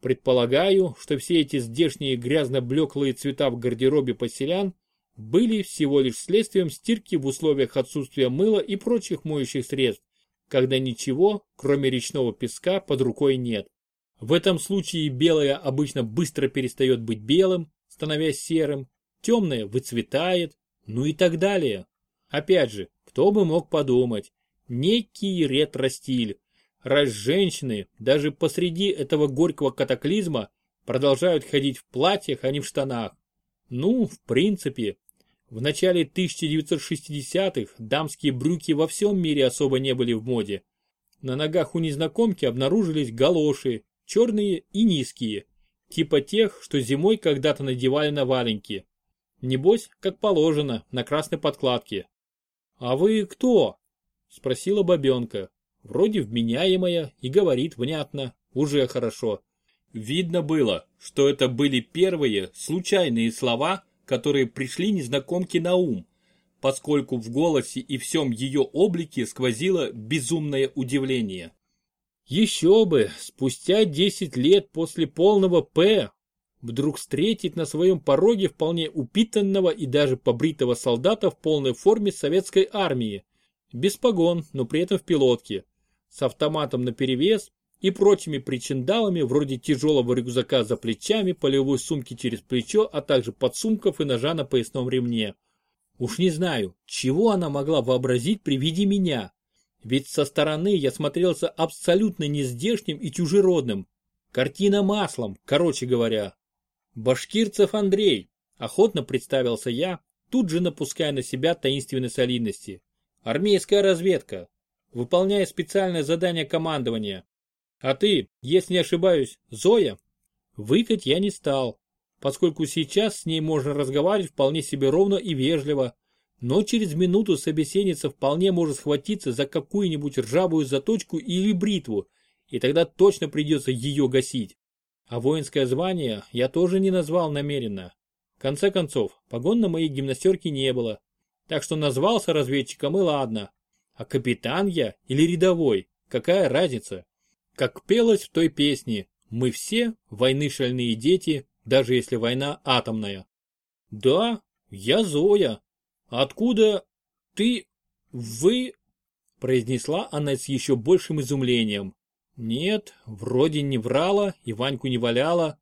Предполагаю, что все эти здешние грязно-блеклые цвета в гардеробе поселян были всего лишь следствием стирки в условиях отсутствия мыла и прочих моющих средств, когда ничего, кроме речного песка, под рукой нет. В этом случае белое обычно быстро перестает быть белым, становясь серым, темное выцветает, ну и так далее. Опять же, кто бы мог подумать, некий ретро-стиль, раз женщины даже посреди этого горького катаклизма продолжают ходить в платьях, а не в штанах. Ну, в принципе, в начале 1960-х дамские брюки во всем мире особо не были в моде. На ногах у незнакомки обнаружились галоши, черные и низкие, типа тех, что зимой когда-то надевали на валенки. Небось, как положено, на красной подкладке. «А вы кто?» Спросила бабенка. Вроде вменяемая и говорит внятно. Уже хорошо. Видно было, что это были первые случайные слова, которые пришли незнакомке на ум, поскольку в голосе и всем ее облике сквозило безумное удивление. Еще бы, спустя 10 лет после полного П, вдруг встретить на своем пороге вполне упитанного и даже побритого солдата в полной форме советской армии, без погон, но при этом в пилотке, с автоматом наперевес и прочими причиндалами вроде тяжелого рюкзака за плечами, полевой сумки через плечо, а также подсумков и ножа на поясном ремне. Уж не знаю, чего она могла вообразить при виде меня. Ведь со стороны я смотрелся абсолютно нездешним и чужеродным. Картина маслом, короче говоря. Башкирцев Андрей, охотно представился я, тут же напуская на себя таинственной солидности. Армейская разведка. Выполняя специальное задание командования. А ты, если не ошибаюсь, Зоя? Выкать я не стал, поскольку сейчас с ней можно разговаривать вполне себе ровно и вежливо, но через минуту собеседница вполне может схватиться за какую-нибудь ржавую заточку или бритву, и тогда точно придется ее гасить. А воинское звание я тоже не назвал намеренно. В конце концов, погон на моей гимнастерке не было, так что назвался разведчиком и ладно. А капитан я или рядовой, какая разница? Как пелось в той песне, мы все войны шальные дети, даже если война атомная. Да, я Зоя. Откуда ты, вы, произнесла она с еще большим изумлением. Нет, вроде не врала и Ваньку не валяла.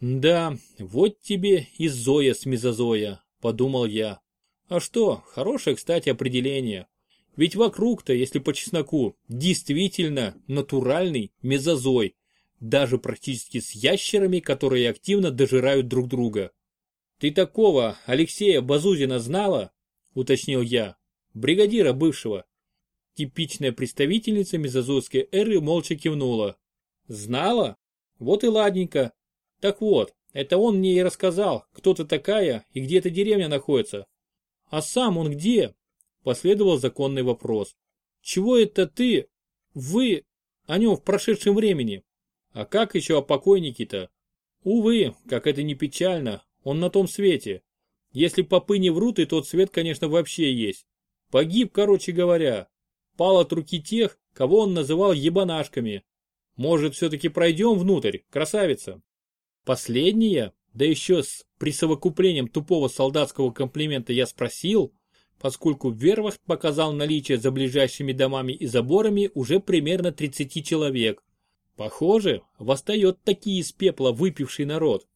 Да, вот тебе и Зоя с мезозоя, подумал я. А что, хорошее, кстати, определение. Ведь вокруг-то, если по чесноку, действительно натуральный мезозой, даже практически с ящерами, которые активно дожирают друг друга. «Ты такого Алексея Базузина знала?» – уточнил я. «Бригадира бывшего». Типичная представительница мезозойской эры молча кивнула. «Знала? Вот и ладненько. Так вот, это он мне и рассказал, кто ты такая и где эта деревня находится. А сам он где? Последовал законный вопрос. Чего это ты, вы, о нем в прошедшем времени? А как еще о покойнике-то? Увы, как это не печально, он на том свете. Если попы не врут, и тот свет, конечно, вообще есть. Погиб, короче говоря. Пал от руки тех, кого он называл ебанашками. Может, все-таки пройдем внутрь, красавица? Последнее, да еще с присовокуплением тупого солдатского комплимента я спросил, поскольку Вервахт показал наличие за ближайшими домами и заборами уже примерно 30 человек. Похоже, восстает такие из пепла выпивший народ.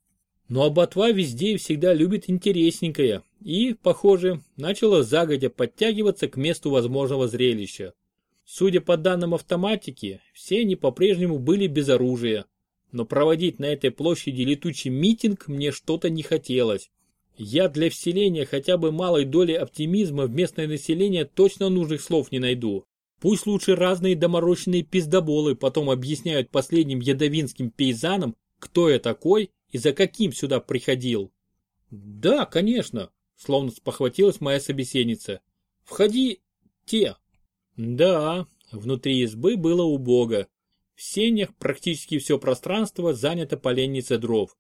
Но Аботва везде и всегда любит интересненькое и, похоже, начала загодя подтягиваться к месту возможного зрелища. Судя по данным автоматики, все они по-прежнему были без оружия, но проводить на этой площади летучий митинг мне что-то не хотелось. Я для вселения хотя бы малой доли оптимизма в местное население точно нужных слов не найду. Пусть лучше разные доморощенные пиздоболы потом объясняют последним ядовинским пейзанам, кто я такой и за каким сюда приходил. Да, конечно, словно спохватилась моя собеседница. Входи, те. Да, внутри избы было убого. В сенях практически все пространство занято поленницей дров.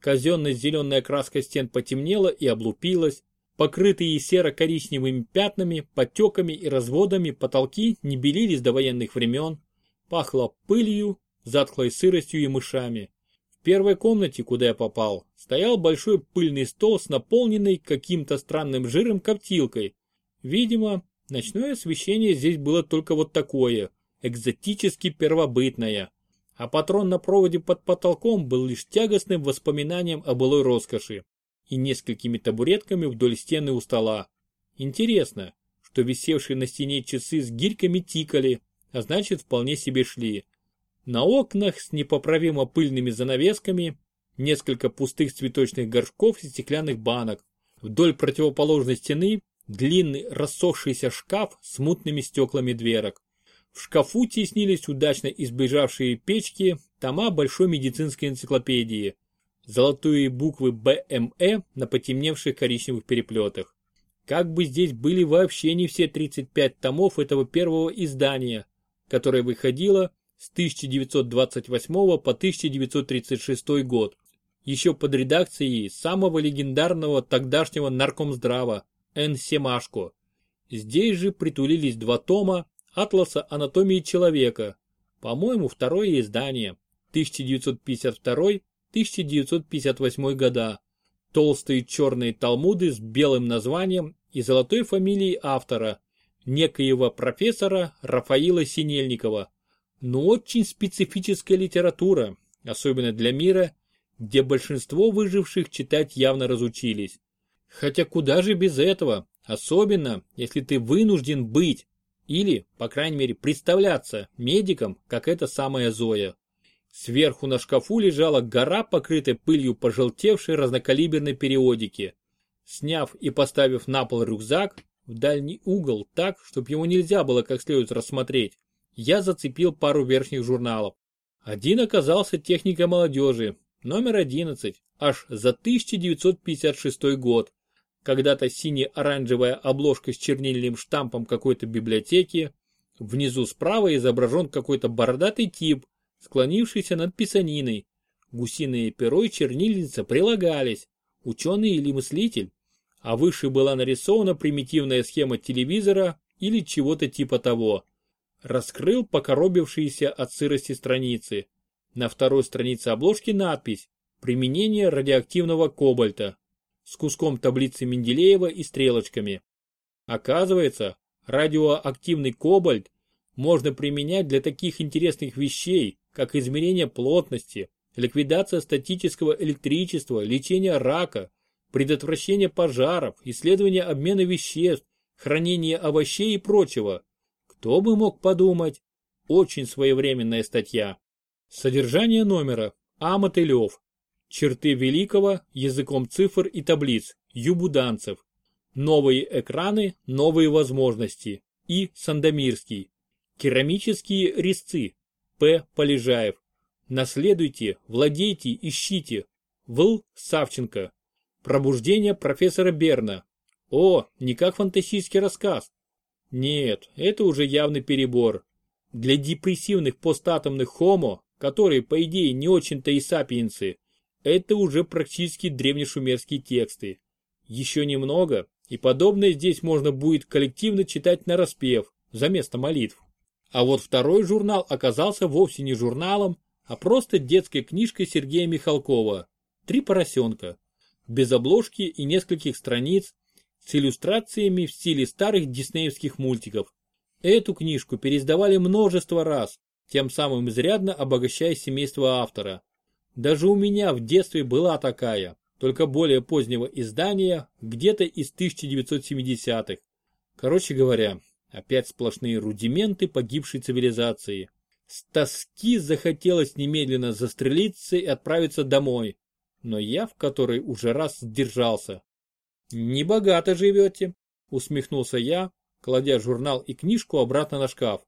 Казенная зеленая краска стен потемнела и облупилась. Покрытые серо-коричневыми пятнами, потеками и разводами потолки не белились до военных времен. Пахло пылью, затхлой сыростью и мышами. В первой комнате, куда я попал, стоял большой пыльный стол с наполненной каким-то странным жиром коптилкой. Видимо, ночное освещение здесь было только вот такое – экзотически первобытная, а патрон на проводе под потолком был лишь тягостным воспоминанием о былой роскоши и несколькими табуретками вдоль стены у стола. Интересно, что висевшие на стене часы с гирьками тикали, а значит вполне себе шли. На окнах с непоправимо пыльными занавесками несколько пустых цветочных горшков и стеклянных банок. Вдоль противоположной стены длинный рассохшийся шкаф с мутными стеклами дверок. В шкафу теснились удачно избежавшие печки тома большой медицинской энциклопедии. Золотые буквы БМЭ на потемневших коричневых переплетах. Как бы здесь были вообще не все 35 томов этого первого издания, которое выходило с 1928 по 1936 год, еще под редакцией самого легендарного тогдашнего наркомздрава Н. Семашко. Здесь же притулились два тома Атласа анатомии человека, по-моему, второе издание, 1952-1958 года, толстые черные талмуды с белым названием и золотой фамилией автора, некоего профессора Рафаила Синельникова. Но очень специфическая литература, особенно для мира, где большинство выживших читать явно разучились. Хотя куда же без этого, особенно если ты вынужден быть или, по крайней мере, представляться медиком, как эта самая Зоя. Сверху на шкафу лежала гора, покрытая пылью пожелтевшей разнокалиберной периодики. Сняв и поставив на пол рюкзак, в дальний угол так, чтобы его нельзя было как следует рассмотреть, я зацепил пару верхних журналов. Один оказался техника молодежи, номер 11, аж за 1956 год когда-то сине-оранжевая обложка с чернильным штампом какой-то библиотеки, внизу справа изображен какой-то бородатый тип, склонившийся над писаниной. Гусиное перо и чернильница прилагались, ученый или мыслитель, а выше была нарисована примитивная схема телевизора или чего-то типа того. Раскрыл покоробившиеся от сырости страницы. На второй странице обложки надпись «Применение радиоактивного кобальта» с куском таблицы Менделеева и стрелочками. Оказывается, радиоактивный кобальт можно применять для таких интересных вещей, как измерение плотности, ликвидация статического электричества, лечение рака, предотвращение пожаров, исследование обмена веществ, хранение овощей и прочего. Кто бы мог подумать? Очень своевременная статья. Содержание номера. А. Мотылев. Черты великого языком цифр и таблиц. Юбуданцев. Новые экраны, новые возможности. И. Сандомирский. Керамические резцы. П. Полежаев. Наследуйте, владейте, ищите. Вл. Савченко. Пробуждение профессора Берна. О, не как фантастический рассказ. Нет, это уже явный перебор. Для депрессивных постатомных хомо, которые, по идее, не очень-то и сапиенсы, это уже практически древнешумерские тексты. Еще немного, и подобное здесь можно будет коллективно читать на распев, за место молитв. А вот второй журнал оказался вовсе не журналом, а просто детской книжкой Сергея Михалкова «Три поросенка», без обложки и нескольких страниц, с иллюстрациями в стиле старых диснеевских мультиков. Эту книжку переиздавали множество раз, тем самым изрядно обогащая семейство автора. Даже у меня в детстве была такая, только более позднего издания, где-то из 1970-х. Короче говоря, опять сплошные рудименты погибшей цивилизации. С тоски захотелось немедленно застрелиться и отправиться домой, но я в которой уже раз сдержался. «Небогато живете», — усмехнулся я, кладя журнал и книжку обратно на шкаф.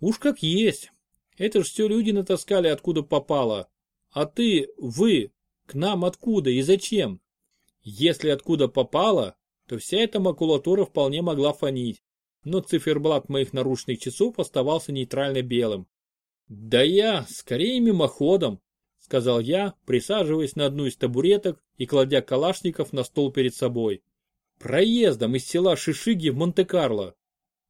«Уж как есть. Это ж все люди натаскали откуда попало. А ты, вы, к нам откуда и зачем? Если откуда попало, то вся эта макулатура вполне могла фонить, но циферблат моих наручных часов оставался нейтрально белым. «Да я, скорее мимоходом», — сказал я, присаживаясь на одну из табуреток и кладя калашников на стол перед собой. «Проездом из села Шишиги в Монте-Карло.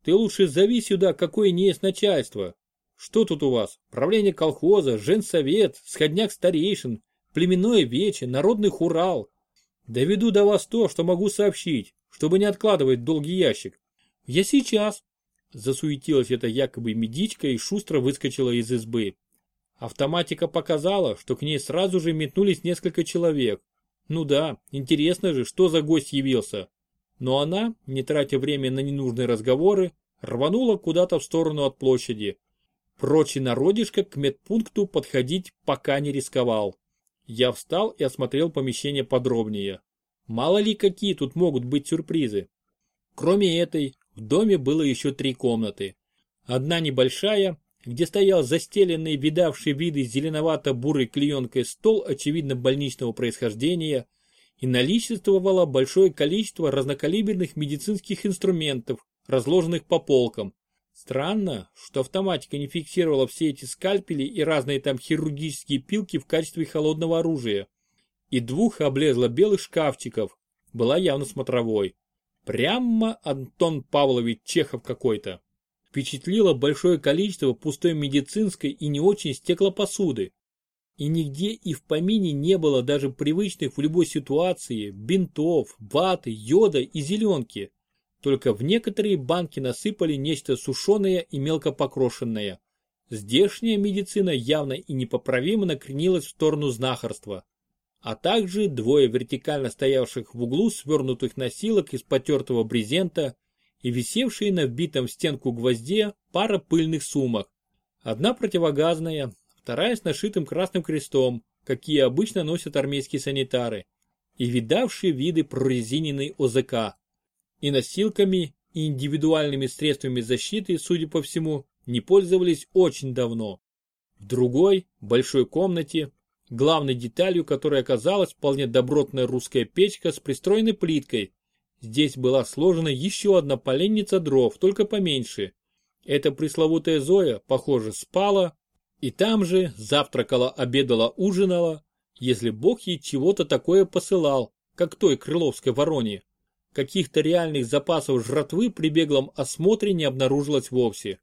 Ты лучше зови сюда, какое не есть начальство. Что тут у вас? Правление колхоза, женсовет, сходняк старейшин, племенное вече, народный хурал. Доведу до вас то, что могу сообщить, чтобы не откладывать долгий ящик. Я сейчас. Засуетилась эта якобы медичка и шустро выскочила из избы. Автоматика показала, что к ней сразу же метнулись несколько человек. Ну да, интересно же, что за гость явился. Но она, не тратя время на ненужные разговоры, рванула куда-то в сторону от площади. Прочий народишко к медпункту подходить пока не рисковал. Я встал и осмотрел помещение подробнее. Мало ли какие тут могут быть сюрпризы. Кроме этой, в доме было еще три комнаты. Одна небольшая, где стоял застеленный, видавший виды зеленовато-бурой клеенкой стол, очевидно больничного происхождения, и наличествовало большое количество разнокалиберных медицинских инструментов, разложенных по полкам. Странно, что автоматика не фиксировала все эти скальпели и разные там хирургические пилки в качестве холодного оружия. И двух облезло белых шкафчиков, была явно смотровой. Прямо Антон Павлович Чехов какой-то. Впечатлило большое количество пустой медицинской и не очень стеклопосуды. И нигде и в помине не было даже привычных в любой ситуации бинтов, ваты, йода и зеленки. Только в некоторые банки насыпали нечто сушеное и мелко покрошенное. Здешняя медицина явно и непоправимо накренилась в сторону знахарства. А также двое вертикально стоявших в углу свернутых носилок из потертого брезента и висевшие на вбитом в стенку гвозде пара пыльных сумок. Одна противогазная, вторая с нашитым красным крестом, какие обычно носят армейские санитары, и видавшие виды прорезиненный ОЗК и носилками, и индивидуальными средствами защиты, судя по всему, не пользовались очень давно. В другой, большой комнате, главной деталью которой оказалась вполне добротная русская печка с пристроенной плиткой, здесь была сложена еще одна поленница дров, только поменьше. Эта пресловутая Зоя, похоже, спала, и там же завтракала, обедала, ужинала, если бог ей чего-то такое посылал, как той крыловской вороне. Каких-то реальных запасов жратвы при беглом осмотре не обнаружилось вовсе.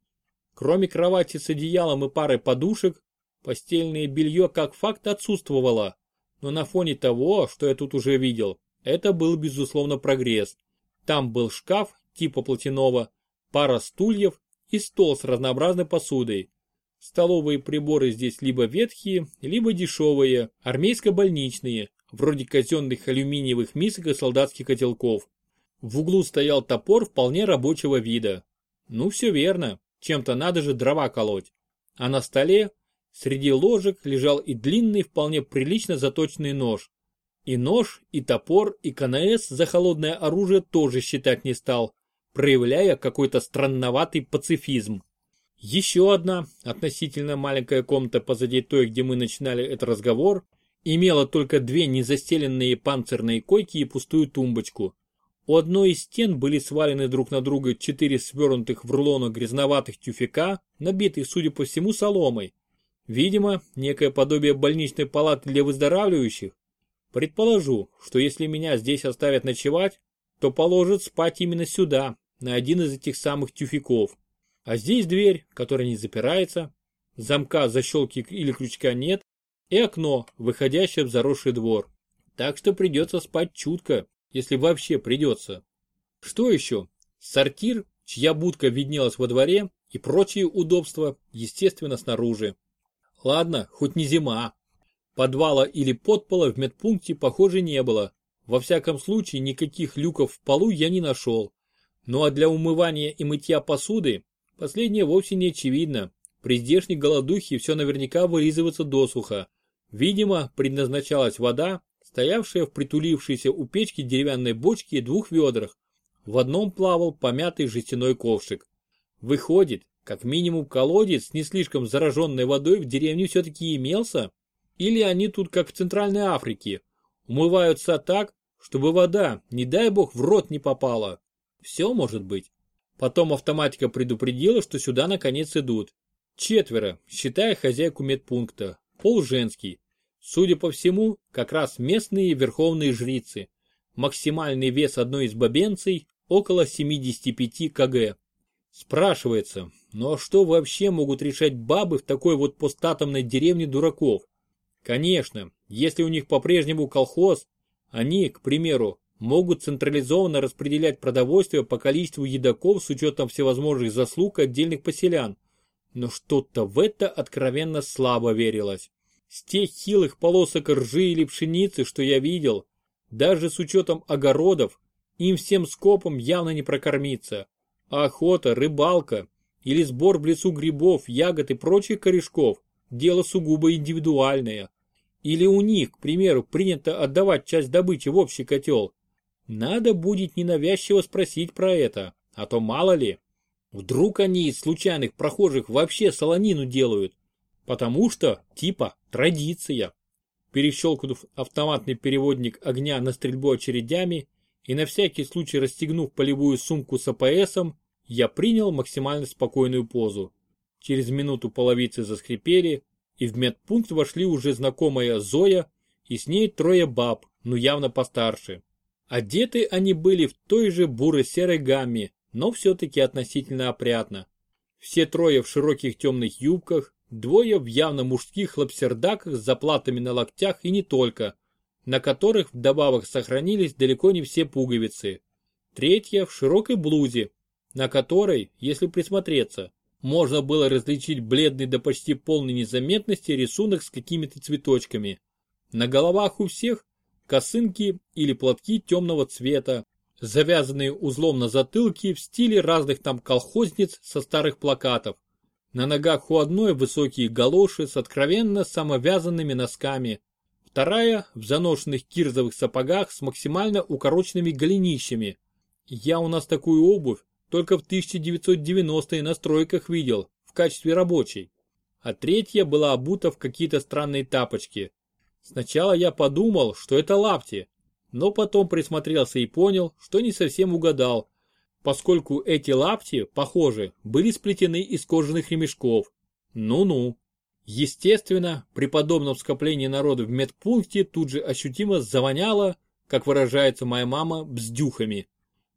Кроме кровати с одеялом и парой подушек, постельное белье как факт отсутствовало. Но на фоне того, что я тут уже видел, это был безусловно прогресс. Там был шкаф типа платяного, пара стульев и стол с разнообразной посудой. Столовые приборы здесь либо ветхие, либо дешевые, армейско-больничные, вроде казенных алюминиевых мисок и солдатских котелков. В углу стоял топор вполне рабочего вида. Ну все верно, чем-то надо же дрова колоть. А на столе, Среди ложек лежал и длинный, вполне прилично заточенный нож. И нож, и топор, и КНС за холодное оружие тоже считать не стал, проявляя какой-то странноватый пацифизм. Еще одна, относительно маленькая комната позади той, где мы начинали этот разговор, имела только две незастеленные панцирные койки и пустую тумбочку. У одной из стен были свалены друг на друга четыре свернутых в рулоны грязноватых тюфяка, набитых, судя по всему, соломой. Видимо, некое подобие больничной палаты для выздоравливающих. Предположу, что если меня здесь оставят ночевать, то положат спать именно сюда, на один из этих самых тюфяков. А здесь дверь, которая не запирается, замка, защелки или крючка нет, и окно, выходящее в заросший двор. Так что придется спать чутко, если вообще придется. Что еще? Сортир, чья будка виднелась во дворе, и прочие удобства, естественно, снаружи. Ладно, хоть не зима. Подвала или подпола в медпункте, похоже, не было. Во всяком случае, никаких люков в полу я не нашел. Ну а для умывания и мытья посуды Последнее вовсе не очевидно. При здешней голодухе все наверняка вылизывается досуха. Видимо, предназначалась вода, стоявшая в притулившейся у печки деревянной бочке и двух ведрах. В одном плавал помятый жестяной ковшик. Выходит, как минимум колодец с не слишком зараженной водой в деревне все-таки имелся? Или они тут как в Центральной Африке, умываются так, чтобы вода, не дай бог, в рот не попала? Все может быть. Потом автоматика предупредила, что сюда наконец идут. Четверо, считая хозяйку медпункта. Пол женский. Судя по всему, как раз местные верховные жрицы. Максимальный вес одной из бабенцей около 75 кг. Спрашивается, ну а что вообще могут решать бабы в такой вот постатомной деревне дураков? Конечно, если у них по-прежнему колхоз, они, к примеру, могут централизованно распределять продовольствие по количеству едоков с учетом всевозможных заслуг отдельных поселян. Но что-то в это откровенно слабо верилось. С тех хилых полосок ржи или пшеницы, что я видел, даже с учетом огородов, им всем скопом явно не прокормиться. А охота, рыбалка или сбор в лесу грибов, ягод и прочих корешков – дело сугубо индивидуальное. Или у них, к примеру, принято отдавать часть добычи в общий котел. Надо будет ненавязчиво спросить про это, а то мало ли. Вдруг они из случайных прохожих вообще солонину делают. Потому что, типа, традиция. Перещелкнув автоматный переводник огня на стрельбу очередями и на всякий случай расстегнув полевую сумку с АПСом, я принял максимально спокойную позу. Через минуту половицы заскрипели, и в медпункт вошли уже знакомая Зоя и с ней трое баб, ну явно постарше. Одеты они были в той же буро-серой гамме, но все-таки относительно опрятно. Все трое в широких темных юбках, двое в явно мужских лапсердаках с заплатами на локтях и не только, на которых вдобавок сохранились далеко не все пуговицы. Третья в широкой блузе, на которой, если присмотреться, можно было различить бледный до почти полной незаметности рисунок с какими-то цветочками. На головах у всех косынки или платки темного цвета, завязанные узлом на затылке в стиле разных там колхозниц со старых плакатов. На ногах у одной высокие галоши с откровенно самовязанными носками, вторая в заношенных кирзовых сапогах с максимально укороченными голенищами. Я у нас такую обувь только в 1990-е на стройках видел в качестве рабочей. А третья была обута в какие-то странные тапочки, Сначала я подумал, что это лапти, но потом присмотрелся и понял, что не совсем угадал, поскольку эти лапти, похоже, были сплетены из кожаных ремешков. Ну-ну. Естественно, при подобном скоплении народа в медпункте тут же ощутимо завоняло, как выражается моя мама, бздюхами.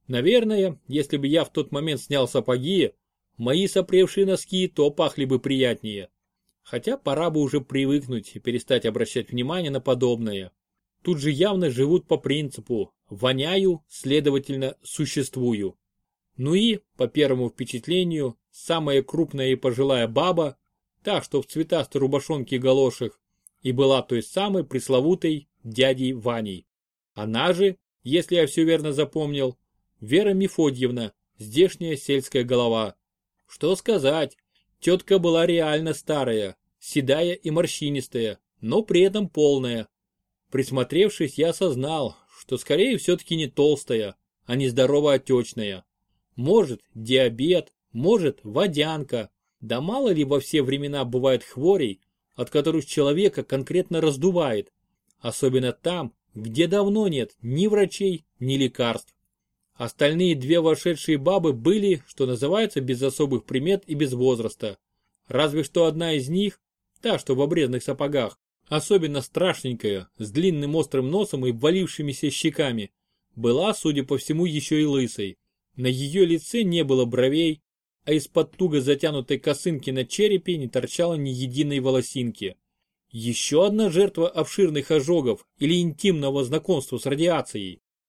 Наверное, если бы я в тот момент снял сапоги, мои сопревшие носки то пахли бы приятнее. Хотя пора бы уже привыкнуть и перестать обращать внимание на подобное. Тут же явно живут по принципу «воняю, следовательно, существую». Ну и, по первому впечатлению, самая крупная и пожилая баба, та, что в цветастой рубашонке и галошах, и была той самой пресловутой дядей Ваней. Она же, если я все верно запомнил, Вера Мефодьевна, здешняя сельская голова. Что сказать, Тетка была реально старая, седая и морщинистая, но при этом полная. Присмотревшись, я осознал, что скорее все-таки не толстая, а не здорово-отечная. Может, диабет, может, водянка. Да мало ли во все времена бывает хворей, от которых человека конкретно раздувает. Особенно там, где давно нет ни врачей, ни лекарств. Остальные две вошедшие бабы были, что называется, без особых примет и без возраста. Разве что одна из них, та, что в обрезанных сапогах, особенно страшненькая, с длинным острым носом и ввалившимися щеками, была, судя по всему, еще и лысой. На ее лице не было бровей, а из-под туго затянутой косынки на черепе не торчало ни единой волосинки. Еще одна жертва обширных ожогов или интимного знакомства с радиацией.